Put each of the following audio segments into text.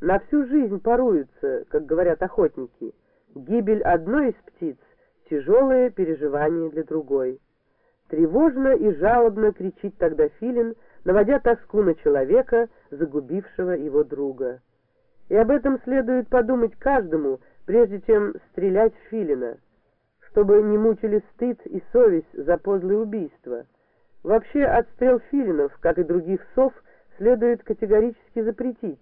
на всю жизнь паруются, как говорят охотники. Гибель одной из птиц — тяжелое переживание для другой. Тревожно и жалобно кричит тогда филин, наводя тоску на человека, загубившего его друга. И об этом следует подумать каждому, прежде чем стрелять в филина, чтобы не мучили стыд и совесть за подлое убийство. Вообще отстрел филинов, как и других сов, следует категорически запретить.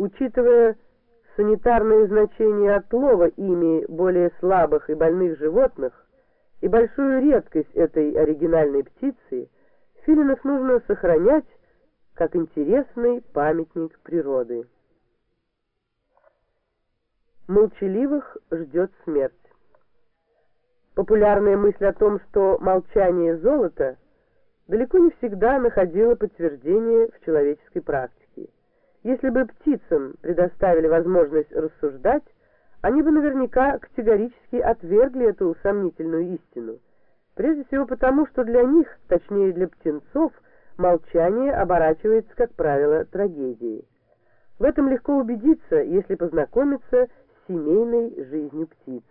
Учитывая санитарное значение отлова ими более слабых и больных животных и большую редкость этой оригинальной птицы, филинов нужно сохранять как интересный памятник природы. Молчаливых ждет смерть. Популярная мысль о том, что молчание золото, далеко не всегда находила подтверждение в человеческой практике. Если бы птицам предоставили возможность рассуждать, они бы наверняка категорически отвергли эту сомнительную истину. Прежде всего потому, что для них, точнее для птенцов, молчание оборачивается, как правило, трагедией. В этом легко убедиться, если познакомиться с семейной жизнью птиц.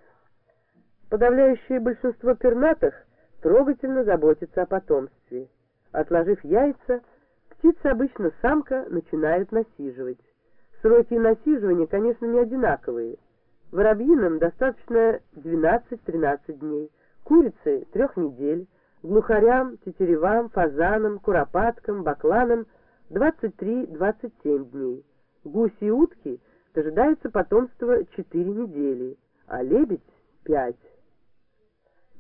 Подавляющее большинство пернатых трогательно заботится о потомстве. Отложив яйца, птица обычно самка начинает насиживать. Сроки насиживания, конечно, не одинаковые. Воробьиным достаточно 12-13 дней, курице – трех недель, глухарям, тетеревам, фазанам, куропаткам, бакланам 23-27 дней. Гуси и утки дожидаются потомства 4 недели, а лебедь – 5.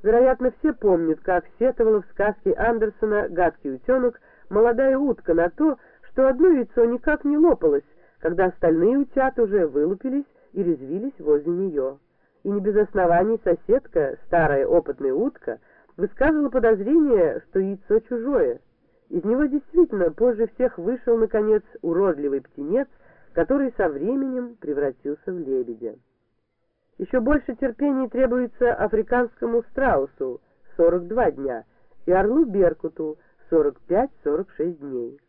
Вероятно, все помнят, как сетовала в сказке Андерсона «Гадкий утенок» молодая утка на то, что одно яйцо никак не лопалось, когда остальные утята уже вылупились и резвились возле нее. И не без оснований соседка, старая опытная утка, высказывала подозрение, что яйцо чужое. Из него действительно позже всех вышел, наконец, уродливый птенец, который со временем превратился в лебедя. Еще больше терпения требуется африканскому страусу, 42 дня, и орлу Беркуту, 45-46 дней.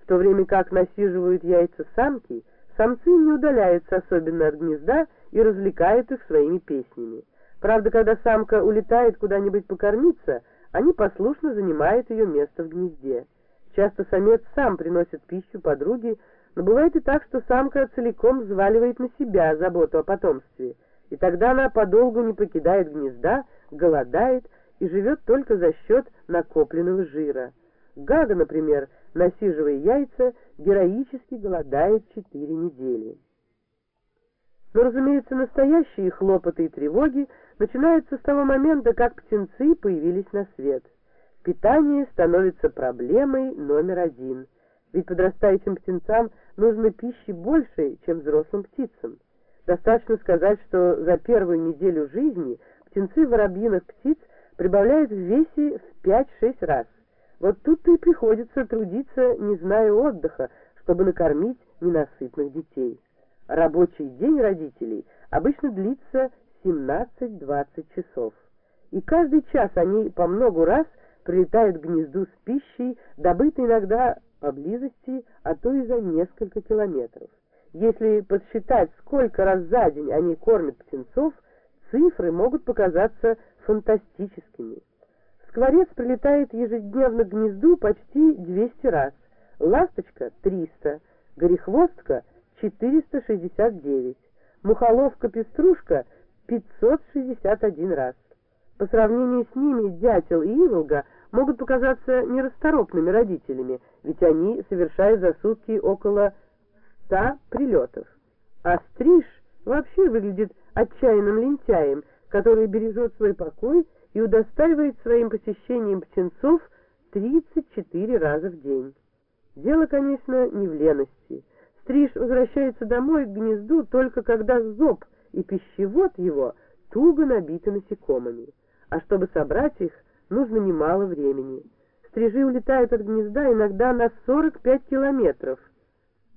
В то время как насиживают яйца самки, самцы не удаляются особенно от гнезда и развлекают их своими песнями. Правда, когда самка улетает куда-нибудь покормиться, они послушно занимают ее место в гнезде. Часто самец сам приносит пищу подруге, но бывает и так, что самка целиком взваливает на себя заботу о потомстве, и тогда она подолгу не покидает гнезда, голодает и живет только за счет накопленного жира. Гага, например, насиживая яйца, героически голодает четыре недели. Но, разумеется, настоящие хлопоты и тревоги начинаются с того момента, как птенцы появились на свет. Питание становится проблемой номер один, ведь подрастающим птенцам нужно пищи больше, чем взрослым птицам. Достаточно сказать, что за первую неделю жизни птенцы воробьиных птиц прибавляют в весе в 5-6 раз. Вот тут-то и приходится трудиться, не зная отдыха, чтобы накормить ненасытных детей. Рабочий день родителей обычно длится 17-20 часов. И каждый час они по многу раз прилетают к гнезду с пищей, добытой иногда поблизости, а то и за несколько километров. Если подсчитать, сколько раз за день они кормят птенцов, цифры могут показаться фантастическими. Скворец прилетает ежедневно к гнезду почти 200 раз, ласточка — 300, горехвостка — 469, мухоловка-пеструшка — 561 раз. По сравнению с ними дятел и иволга могут показаться нерасторопными родителями, ведь они совершают за сутки около 100 прилетов. А стриж вообще выглядит отчаянным лентяем — который бережет свой покой и удостаивает своим посещением птенцов 34 раза в день. Дело, конечно, не в лености. Стриж возвращается домой к гнезду только когда зоб и пищевод его туго набиты насекомыми. А чтобы собрать их, нужно немало времени. Стрижи улетают от гнезда иногда на 45 километров,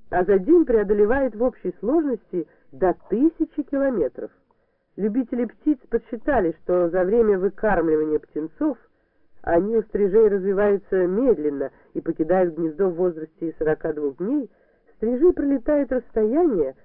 а за день преодолевает в общей сложности до тысячи километров. Любители птиц подсчитали, что за время выкармливания птенцов они у стрижей развиваются медленно и покидают гнездо в возрасте 42 дней, стрижи пролетают расстояние,